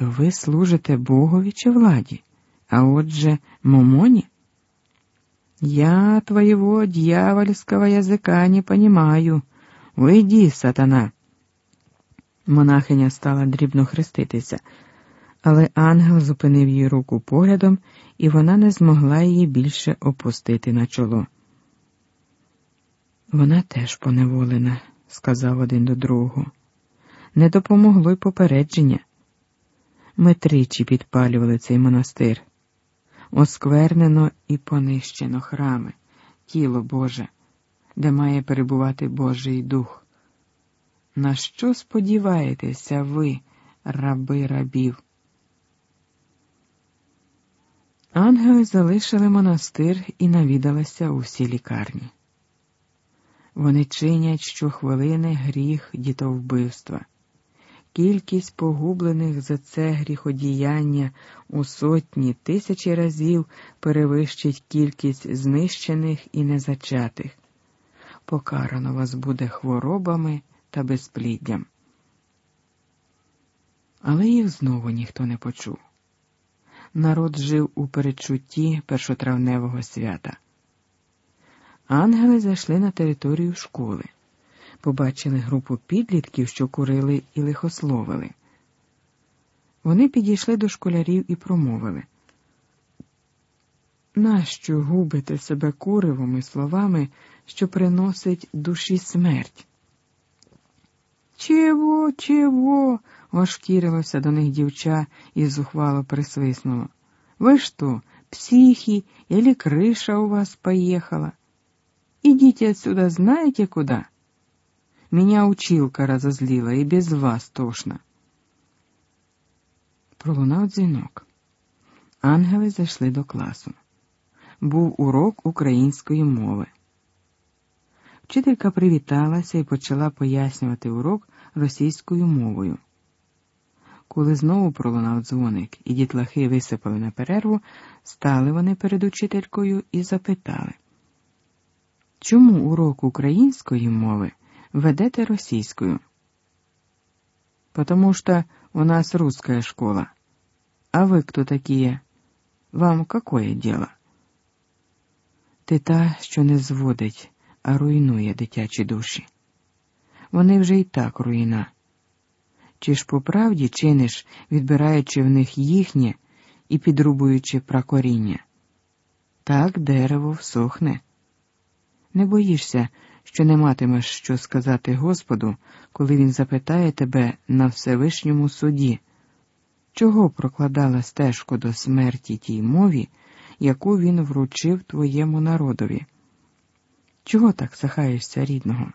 То ви служите Богові чи владі, а отже, Момоні? Я твоего дьявольского языка не понимаю. Уйди, сатана. Монахиня стала дрібно хреститися, але ангел зупинив її руку поглядом, і вона не змогла її більше опустити на чоло. Вона теж поневолена, сказав один до другого. Не допомогло й попередження. Ми тричі підпалювали цей монастир. Осквернено і понищено храми, тіло Боже, де має перебувати Божий дух. На що сподіваєтеся ви, раби рабів? Ангели залишили монастир і навідалися у всі лікарні. Вони чинять щохвилини гріх дітовбивства. Кількість погублених за це гріходіяння у сотні тисячі разів перевищить кількість знищених і незачатих. Покарано вас буде хворобами та безпліддям. Але їх знову ніхто не почув. Народ жив у передчутті першотравневого свята. Ангели зайшли на територію школи, побачили групу підлітків, що курили і лихословили. Вони підійшли до школярів і промовили. Нащо губите себе куривими словами, що приносить душі смерть? Чого, чого? ошкірилося до них дівча і зухвало присвиснуло. Ви що, психи, или крыша у вас поехала? Идите отсюда знаете куда? Меня училка разозлила, и без вас тошно. Пролунав дзвінок. Ангели зайшли до класу. Був урок української мови. Вчителька привіталася і почала пояснювати урок російською мовою. Коли знову пролунав дзвоник, і дітлахи висипали на перерву, стали вони перед учителькою і запитали, чому урок української мови ведете російською? Потому что у нас русская школа. А вы кто такие? Вам какое дело? Ти та, що не зводить, а руйнує дитячі душі. Вони вже й так руїна. Чи ж по правді чиниш, відбираючи в них їхнє і підрубуючи пракоріння? Так дерево всохне. Не боїшся, що не матимеш що сказати Господу, коли Він запитає тебе на Всевишньому суді, чого прокладала стежку до смерті тій мові, яку він вручив твоєму народові? Чого так сахаєшся рідного?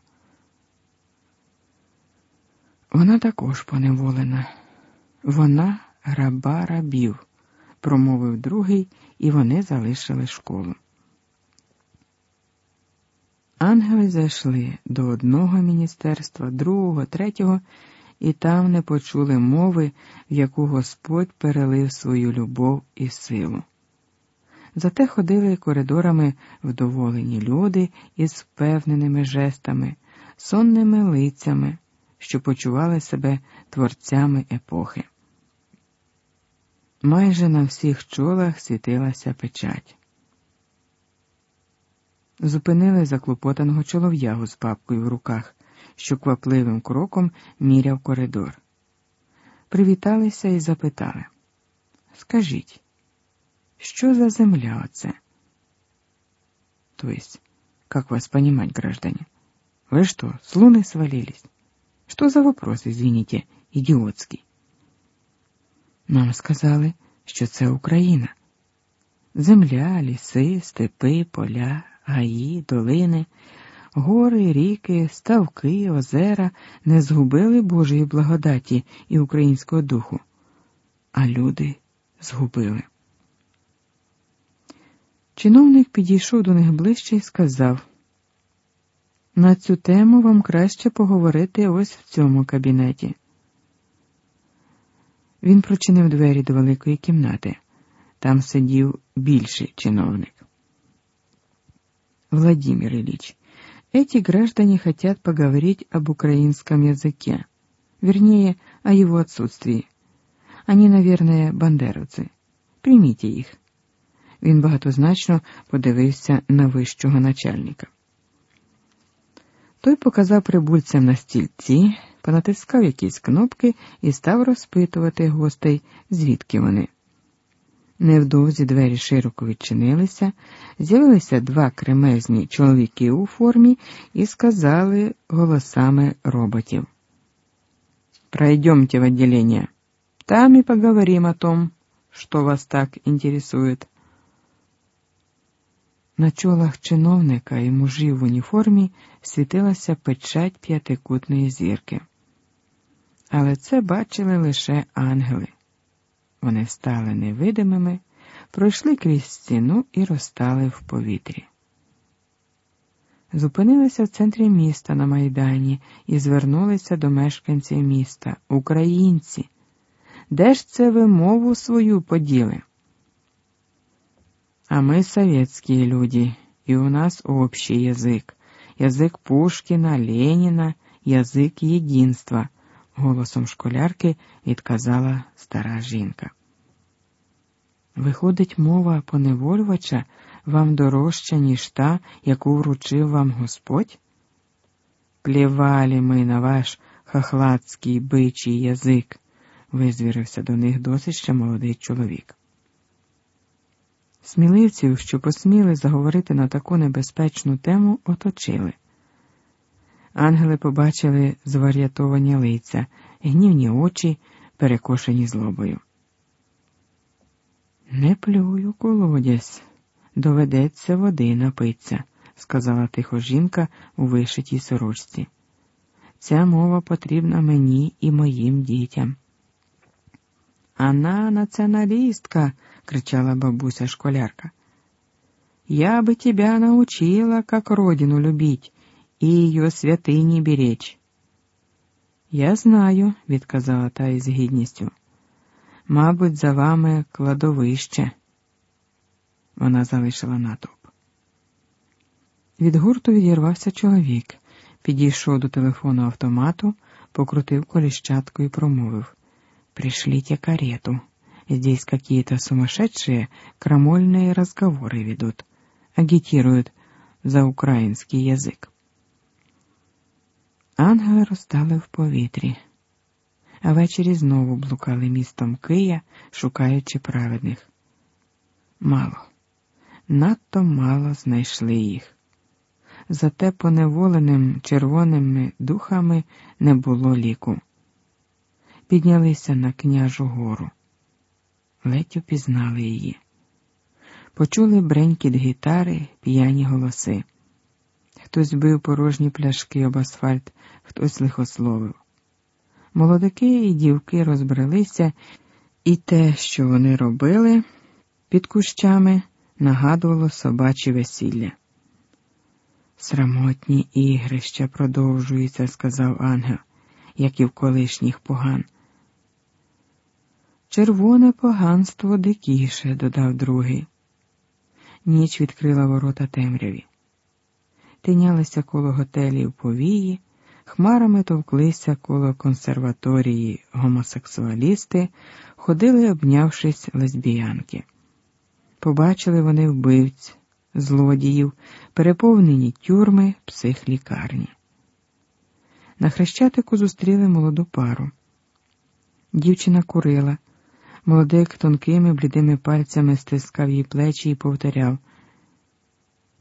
Вона також поневолена. Вона раба рабів, промовив другий, і вони залишили школу. Ангели зайшли до одного міністерства, другого, третього, і там не почули мови, в яку Господь перелив свою любов і силу. Зате ходили коридорами вдоволені люди із впевненими жестами, сонними лицями що почували себе творцями епохи. Майже на всіх чолах світилася печать. Зупинили заклопотаного чолов'ягу з папкою в руках, що квапливим кроком міряв коридор. Привіталися і запитали Скажіть, що за земля оце? То есть, как вас понимать, граждане? Вы что, с луны свалились? Что за вопрос, извините, ідіотський? Нам сказали, що це Україна. Земля, ліси, степи, поля, гаї, долини, гори, ріки, ставки, озера не згубили Божої благодаті і українського духу, а люди згубили. Чиновник підійшов до них ближче і сказав. На цю тему вам краще поговорити ось в цьому кабінеті. Він прочинив двері до великої кімнати. Там сидів більший чиновник. Владимир Ильич, эти граждане хотят поговорить об украинском языке, вернее, о его отсутствии. Ані, навірне, бандеровці. Прийміть їх. Він багатозначно подивився на вищого начальника. Той показав прибульцям на стільці, понатискав якісь кнопки і став розпитувати гостей, звідки вони. Невдовзі двері широко відчинилися, з'явилися два кремезні чоловіки у формі і сказали голосами роботів. Пройдемте в отделение. Там и поговорим о том, что вас так интересует. На чолах чиновника і мужів в уніформі світилася печать п'ятикутної зірки. Але це бачили лише ангели. Вони стали невидимими, пройшли крізь стіну і розстали в повітрі. Зупинилися в центрі міста на Майдані і звернулися до мешканців міста, українці. Де ж це ви мову свою поділи? А ми советские люди, і у нас общий язик, язик Пушкіна, Леніна, язик єдинства, голосом школярки відказала стара жінка. Виходить, мова поневолювача вам дорожча, ніж та, яку вручив вам Господь? Плівалі ми на ваш хахлацький бичий язик, визвірився до них досить ще молодий чоловік. Сміливців, що посміли заговорити на таку небезпечну тему, оточили. Ангели побачили звар'ятовані лиця, гнівні очі, перекошені злобою. Не плюю, колодязь, доведеться води напиться, сказала тихо жінка у вишитій сорочці. Ця мова потрібна мені і моїм дітям. Она националистка, кричала бабуся школярка. Я бы тебя научила, как родину любить и ее святыни беречь. Я знаю, відказала та із гідністю. Мабуть, за вами кладовище. Вона залишила натовп. Від гурту відірвався чоловік, підійшов до телефону автомату, покрутив коліщатку і промовив Пришлите карету. Здесь какие-то сумасшедшие крамольные разговоры ведут, агитируют за український язик. Ангели розстали в повітрі, а ввечері знову блукали містом Кия, шукаючи праведних. Мало, надто мало знайшли їх. Зате поневоленим червоними духами не було ліку піднялися на княжу гору. Ледь упізнали її. Почули бренькіт гітари, п'яні голоси. Хтось бив порожні пляшки об асфальт, хтось лихословив. Молодики і дівки розбралися, і те, що вони робили під кущами, нагадувало собачі весілля. Срамотні ігрища продовжуються, сказав ангел, як і в колишніх поган. Червоне поганство дикіше, додав другий. Ніч відкрила ворота темряві. Тинялися коло готелів повії, хмарами товклися коло консерваторії гомосексуалісти, ходили, обнявшись лесбіянки. Побачили вони вбивць, злодіїв, переповнені тюрми, психлікарні. На хрещатику зустріли молоду пару. Дівчина курила. Молодик тонкими блідими пальцями стискав їй плечі і повторяв.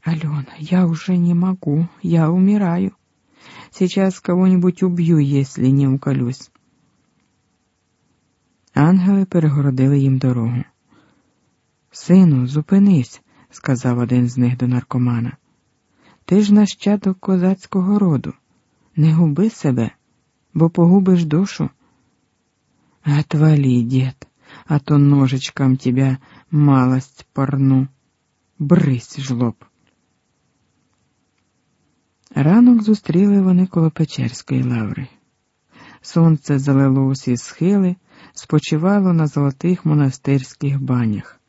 Алена, я уже не могу, я умираю. Сейчас кого-нибудь убью, если не уколюсь. Ангели перегородили їм дорогу. Сину, зупинись, сказав один з них до наркомана. Ти ж нащадок козацького роду. Не губи себе, бо погубиш душу. Отвали, дед а то ножичком тебя малость порну. Брись, жлоб. Ранок зустріли вони коло Печерської лаври. Сонце залило усі схили, спочивало на золотих монастирських банях.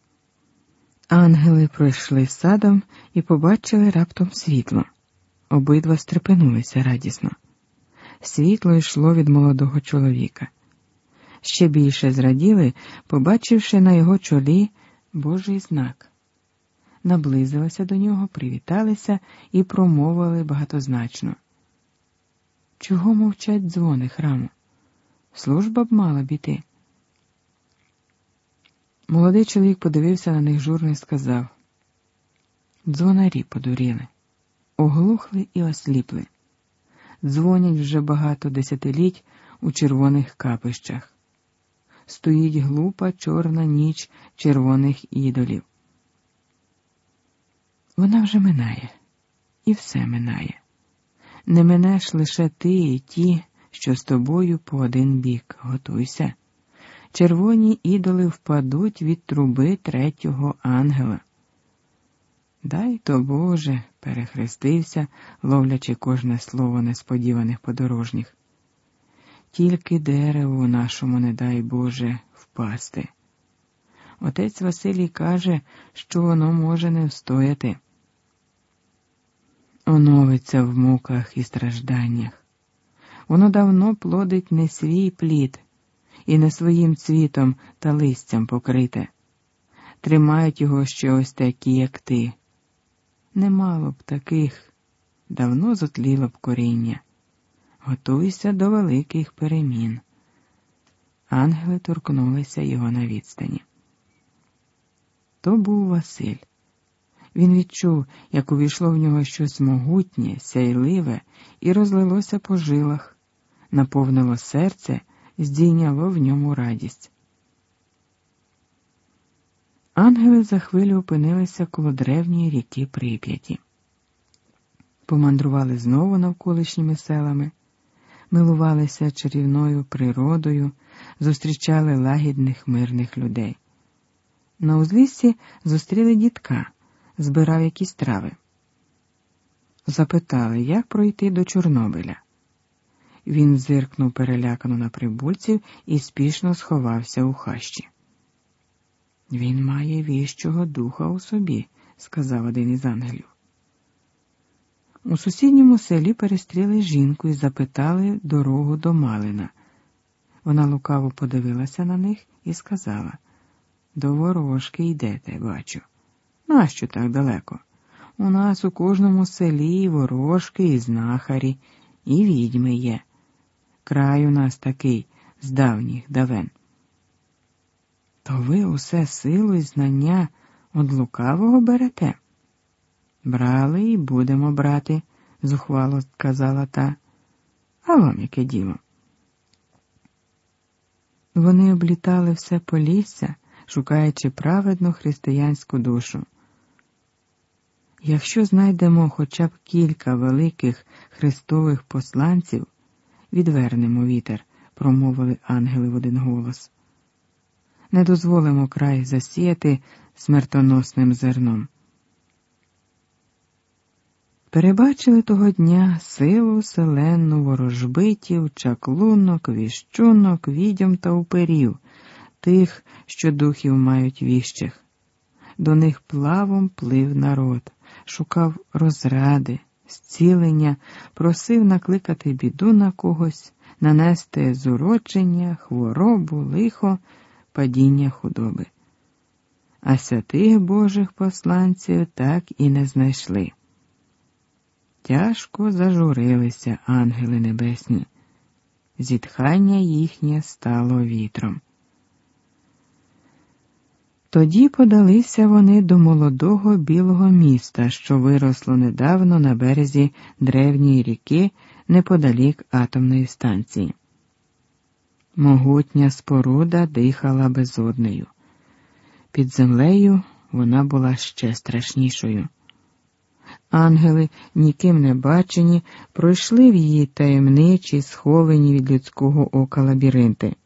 Ангели пройшли садом і побачили раптом світло. Обидва стрепенулися радісно. Світло йшло від молодого чоловіка. Ще більше зраділи, побачивши на його чолі Божий знак. Наблизилися до нього, привіталися і промовили багатозначно. Чого мовчать дзвони храму? Служба б мала б іти. Молодий чоловік подивився на них журно і сказав Дзвонарі подуріли, оглухли і осліпли. Дзвонять вже багато десятиліть у червоних капищах. Стоїть глупа чорна ніч червоних ідолів. Вона вже минає, і все минає. Не минеш лише ти і ті, що з тобою по один бік. Готуйся. Червоні ідоли впадуть від труби третього ангела. Дай то Боже, перехрестився, ловлячи кожне слово несподіваних подорожніх. Тільки дереву нашому, не дай Боже, впасти. Отець Василій каже, що воно може не встояти. Оновиться в муках і стражданнях. Воно давно плодить не свій плід і не своїм цвітом та листям покрите. Тримають його ще ось такі, як ти. Немало б таких, давно зотліло б коріння. Готуйся до великих перемін. Ангели торкнулися його на відстані. То був Василь. Він відчув, як увійшло в нього щось могутнє, сяйливе і розлилося по жилах, наповнило серце, здійняло в ньому радість. Ангели за хвилю опинилися коло древньої ріки Прип'яті. Помандрували знову навколишніми селами, милувалися чарівною природою, зустрічали лагідних мирних людей. На узліссі зустріли дітка, збирав якісь трави. Запитали, як пройти до Чорнобиля. Він зиркнув перелякано на прибульців і спішно сховався у хащі. Він має віщого духа у собі, сказав один із ангелів. У сусідньому селі перестріли жінку і запитали дорогу до Малина. Вона лукаво подивилася на них і сказала До ворожки йдете, бачу. Нащо так далеко? У нас у кожному селі і ворожки, і знахарі, і відьми є. Край у нас такий з давніх давен. То ви усе силу і знання од лукавого берете? Брали і будемо брати, зухвало сказала та. А вам яке діло? Вони облітали все полісся, шукаючи праведну християнську душу. Якщо знайдемо хоча б кілька великих христових посланців, відвернемо вітер, промовили ангели в один голос. Не дозволимо край засіяти смертоносним зерном. Перебачили того дня силу селенну ворожбитів, чаклунок, віщунок, відьом та уперів, тих, що духів мають віщих. До них плавом плив народ, шукав розради, зцілення, просив накликати біду на когось, нанести зурочення, хворобу, лихо, падіння худоби. А святих Божих посланців так і не знайшли. Тяжко зажурилися ангели небесні, зітхання їхнє стало вітром. Тоді подалися вони до молодого білого міста, що виросло недавно на березі древньої ріки неподалік атомної станції. Могутня споруда дихала безоднею. Під землею вона була ще страшнішою. Ангели, ніким не бачені, пройшли в її таємничі, сховані від людського ока лабіринти.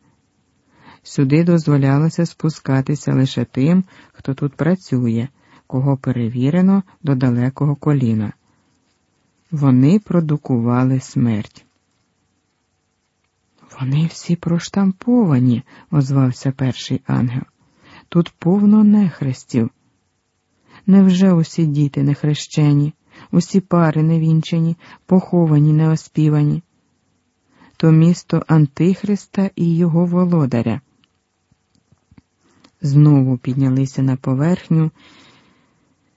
Сюди дозволялося спускатися лише тим, хто тут працює, кого перевірено до далекого коліна. Вони продукували смерть. Вони всі проштамповані, озвався перший ангел. Тут повно нехрестів. Невже усі діти нехрещені, усі пари невінчені, поховані, неоспівані? то місто Антихриста і його володаря. Знову піднялися на поверхню